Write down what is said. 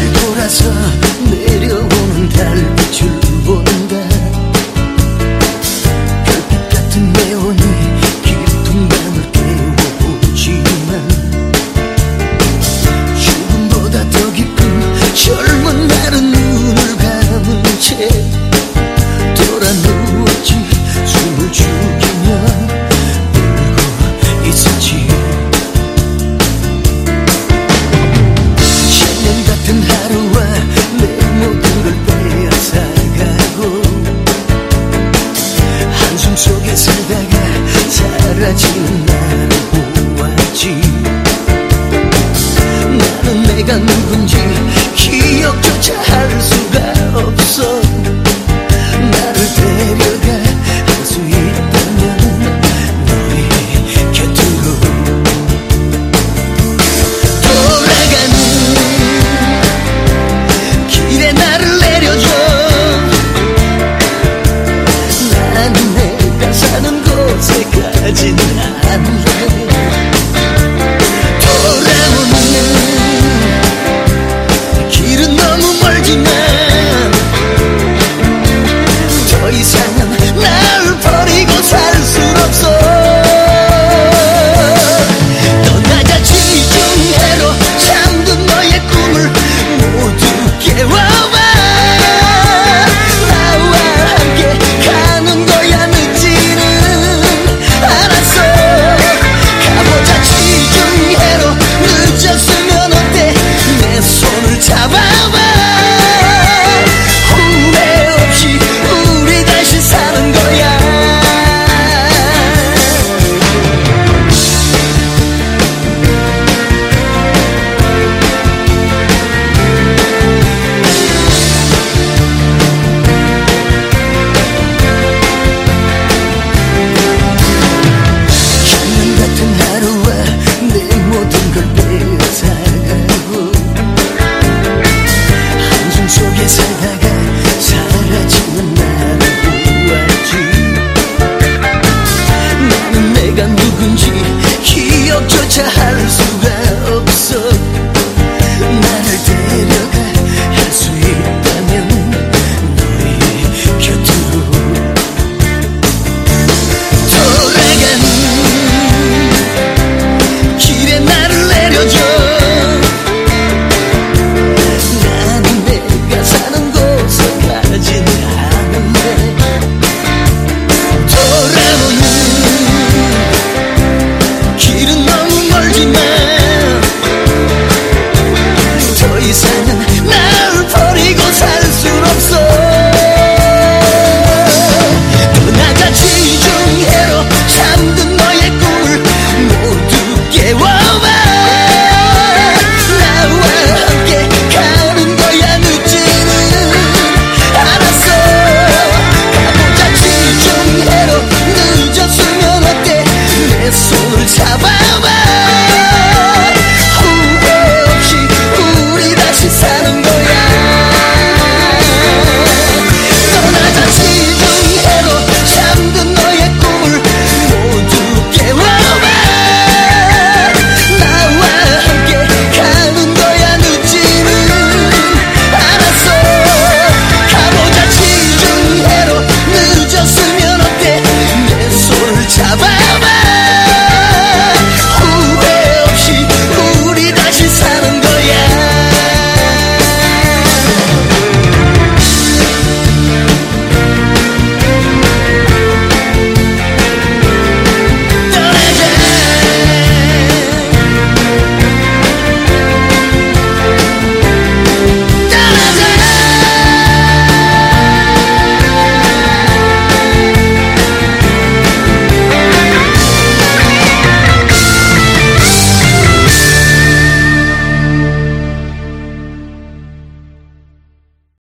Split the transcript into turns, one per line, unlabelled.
el corazón Rachna Whoa!